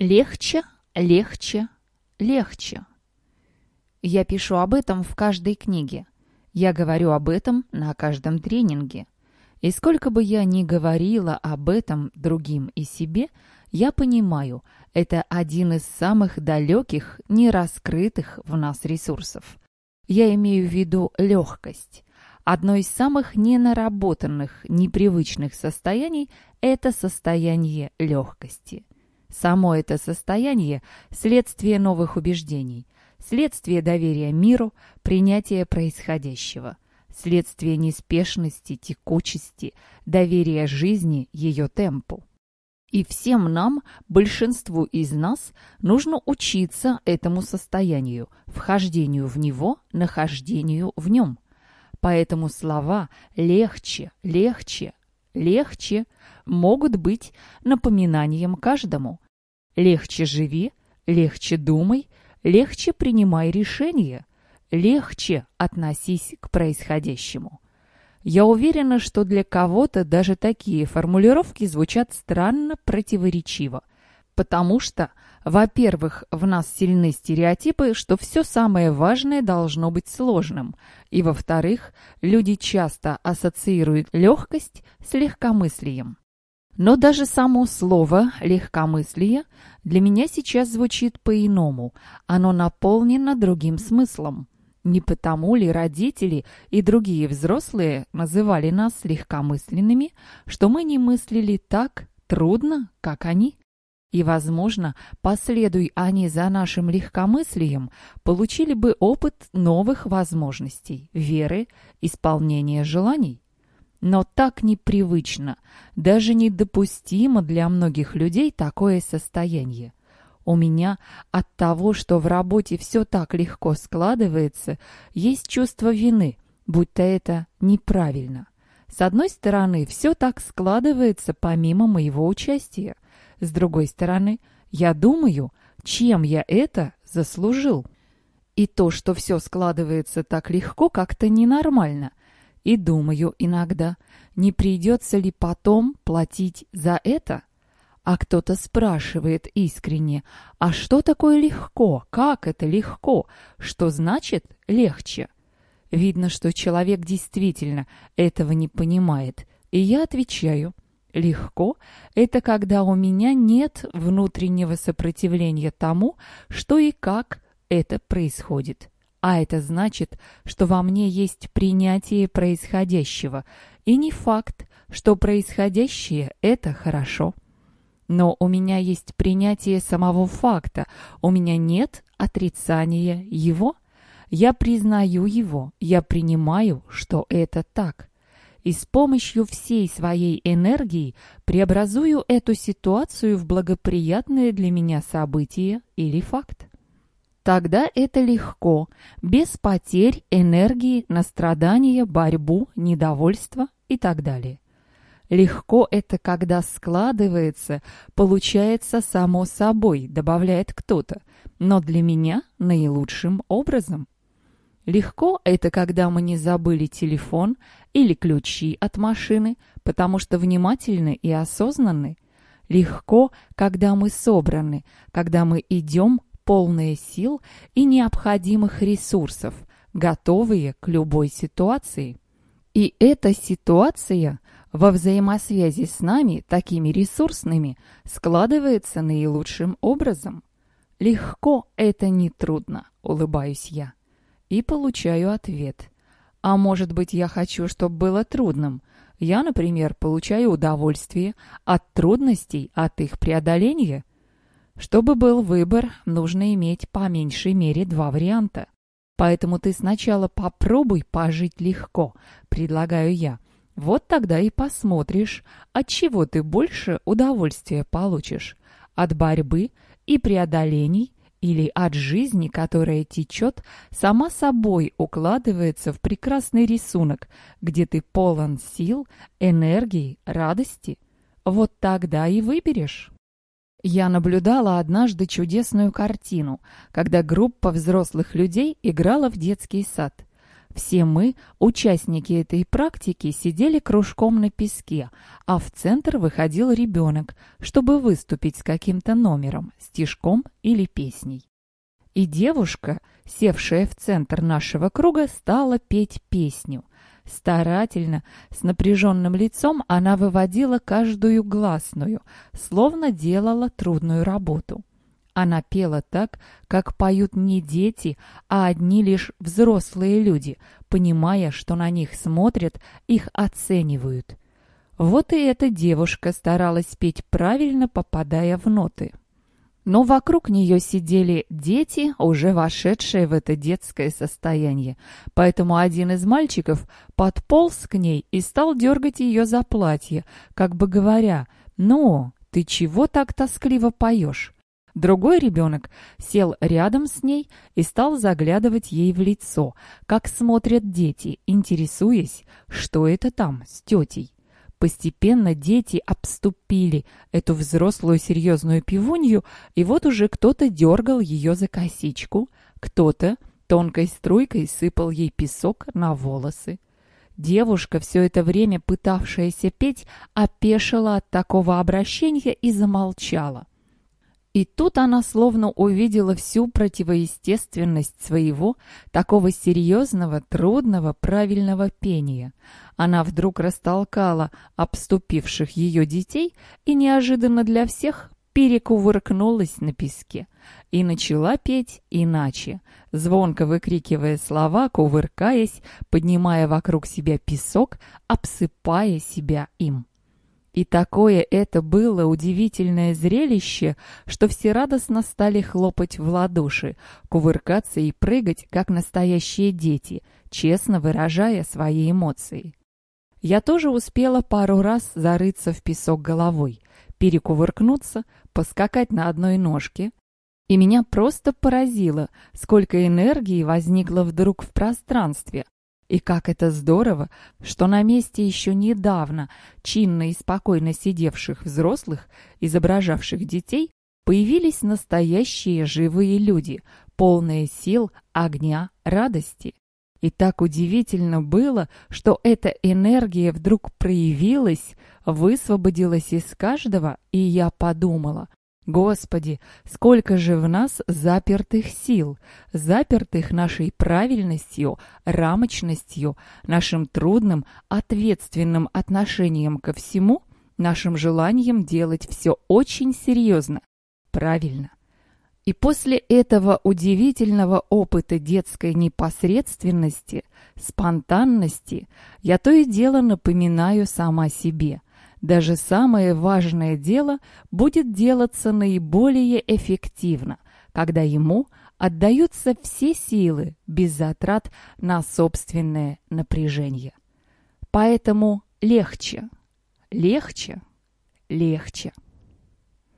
Легче, легче, легче. Я пишу об этом в каждой книге. Я говорю об этом на каждом тренинге. И сколько бы я ни говорила об этом другим и себе, я понимаю, это один из самых далеких, нераскрытых в нас ресурсов. Я имею в виду легкость. Одно из самых ненаработанных, непривычных состояний – это состояние легкости. Само это состояние – следствие новых убеждений, следствие доверия миру, принятия происходящего, следствие неспешности, текучести, доверия жизни, ее темпу. И всем нам, большинству из нас, нужно учиться этому состоянию, вхождению в него, нахождению в нем. Поэтому слова «легче», «легче», «легче» могут быть напоминанием каждому. Легче живи, легче думай, легче принимай решения, легче относись к происходящему. Я уверена, что для кого-то даже такие формулировки звучат странно противоречиво, потому что, во-первых, в нас сильны стереотипы, что все самое важное должно быть сложным, и, во-вторых, люди часто ассоциируют легкость с легкомыслием. Но даже само слово «легкомыслие» для меня сейчас звучит по-иному. Оно наполнено другим смыслом. Не потому ли родители и другие взрослые называли нас легкомысленными, что мы не мыслили так трудно, как они? И, возможно, последуй они за нашим легкомыслием, получили бы опыт новых возможностей, веры, исполнения желаний. Но так непривычно, даже недопустимо для многих людей такое состояние. У меня от того, что в работе все так легко складывается, есть чувство вины, будто это неправильно. С одной стороны, все так складывается помимо моего участия. С другой стороны, я думаю, чем я это заслужил. И то, что все складывается так легко, как-то ненормально. И думаю иногда, не придется ли потом платить за это? А кто-то спрашивает искренне, а что такое легко? Как это легко? Что значит легче? Видно, что человек действительно этого не понимает. И я отвечаю, легко – это когда у меня нет внутреннего сопротивления тому, что и как это происходит. А это значит, что во мне есть принятие происходящего, и не факт, что происходящее – это хорошо. Но у меня есть принятие самого факта, у меня нет отрицания его. Я признаю его, я принимаю, что это так. И с помощью всей своей энергии преобразую эту ситуацию в благоприятное для меня событие или факт. Тогда это легко, без потерь энергии на страдания, борьбу, недовольство и так далее. Легко это, когда складывается, получается само собой, добавляет кто-то, но для меня наилучшим образом. Легко это, когда мы не забыли телефон или ключи от машины, потому что внимательны и осознанны. Легко, когда мы собраны, когда мы идем полные сил и необходимых ресурсов, готовые к любой ситуации. И эта ситуация во взаимосвязи с нами, такими ресурсными, складывается наилучшим образом. Легко это не трудно, улыбаюсь я. И получаю ответ. А может быть, я хочу, чтобы было трудным. Я, например, получаю удовольствие от трудностей, от их преодоления – чтобы был выбор, нужно иметь по меньшей мере два варианта. Поэтому ты сначала попробуй пожить легко, предлагаю я. Вот тогда и посмотришь, от чего ты больше удовольствия получишь. От борьбы и преодолений или от жизни, которая течет, сама собой укладывается в прекрасный рисунок, где ты полон сил, энергии, радости. Вот тогда и выберешь. Я наблюдала однажды чудесную картину, когда группа взрослых людей играла в детский сад. Все мы, участники этой практики, сидели кружком на песке, а в центр выходил ребенок, чтобы выступить с каким-то номером, стишком или песней. И девушка, севшая в центр нашего круга, стала петь песню. Старательно, с напряженным лицом она выводила каждую гласную, словно делала трудную работу. Она пела так, как поют не дети, а одни лишь взрослые люди, понимая, что на них смотрят, их оценивают. Вот и эта девушка старалась петь правильно, попадая в ноты. Но вокруг нее сидели дети, уже вошедшие в это детское состояние. Поэтому один из мальчиков подполз к ней и стал дергать ее за платье, как бы говоря, «Ну, ты чего так тоскливо поешь?» Другой ребенок сел рядом с ней и стал заглядывать ей в лицо, как смотрят дети, интересуясь, что это там с тетей. Постепенно дети обступили эту взрослую серьезную пивунью, и вот уже кто-то дергал ее за косичку, кто-то тонкой струйкой сыпал ей песок на волосы. Девушка, все это время пытавшаяся петь, опешила от такого обращения и замолчала. И тут она словно увидела всю противоестественность своего, такого серьезного, трудного, правильного пения. Она вдруг растолкала обступивших ее детей и неожиданно для всех перекувыркнулась на песке и начала петь иначе, звонко выкрикивая слова, кувыркаясь, поднимая вокруг себя песок, обсыпая себя им. И такое это было удивительное зрелище, что все радостно стали хлопать в ладоши, кувыркаться и прыгать, как настоящие дети, честно выражая свои эмоции. Я тоже успела пару раз зарыться в песок головой, перекувыркнуться, поскакать на одной ножке. И меня просто поразило, сколько энергии возникло вдруг в пространстве, и как это здорово, что на месте еще недавно чинно и спокойно сидевших взрослых, изображавших детей, появились настоящие живые люди, полные сил, огня, радости. И так удивительно было, что эта энергия вдруг проявилась, высвободилась из каждого, и я подумала, Господи, сколько же в нас запертых сил, запертых нашей правильностью, рамочностью, нашим трудным, ответственным отношением ко всему, нашим желанием делать все очень серьезно, правильно. И после этого удивительного опыта детской непосредственности, спонтанности, я то и дело напоминаю сама себе – даже самое важное дело будет делаться наиболее эффективно, когда ему отдаются все силы без затрат на собственное напряжение. Поэтому легче, легче, легче.